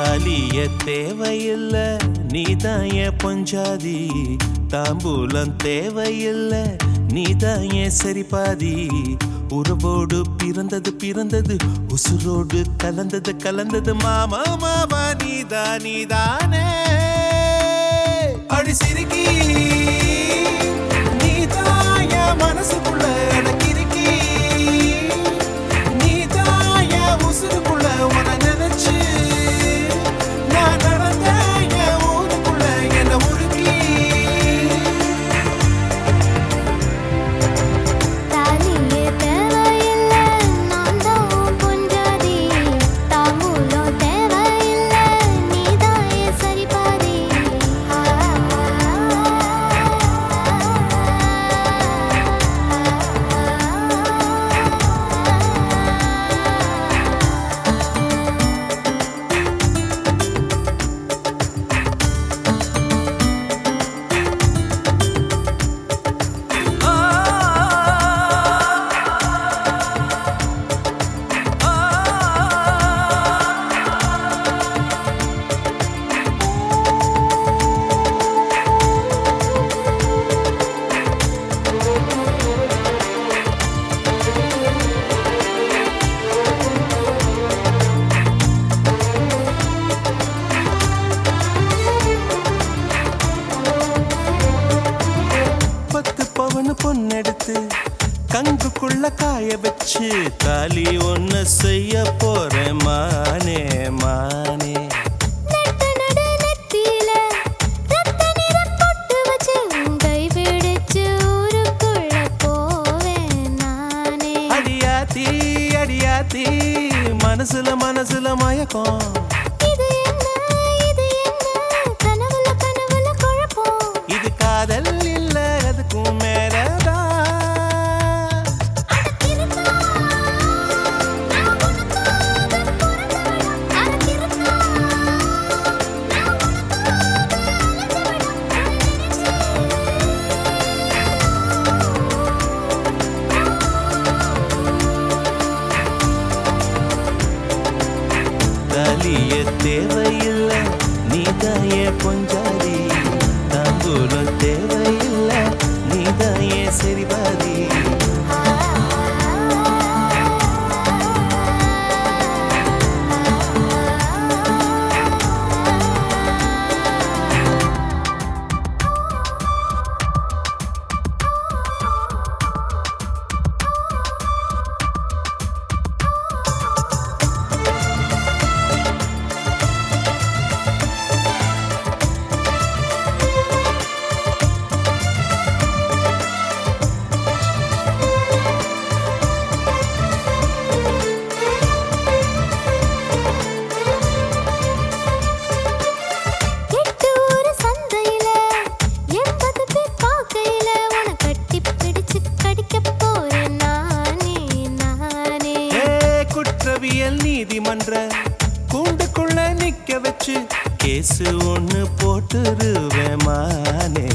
தாலிய தேவையில்ல நீதான் என் பொஞ்சாதி. தாம்பூலம் தேவையில்ல நீதான் என் சரிபாதி. உறவோடு பிறந்தது பிறந்தது உசுரோடு கலந்தது கலந்தது. மாமா மாமா நீதா நீதானே. அடி சிரிக்கி. பவனு பொண்ணெடுத்து கங்குக்குள்ள காய வச்சு தாலி ஒண்ணு செய்ய போறேன் மானே மானே. அடியாத்தி அடியாத்தி மனசுல மனசுல மயக்கம். தேவையில்லை. நீ தாயே கொஞ்சம் நீதிமன்ற கூண்டுக்குள்ள நிக்க வச்சு கேசு ஒன்று போட்டுருவேன் மானே.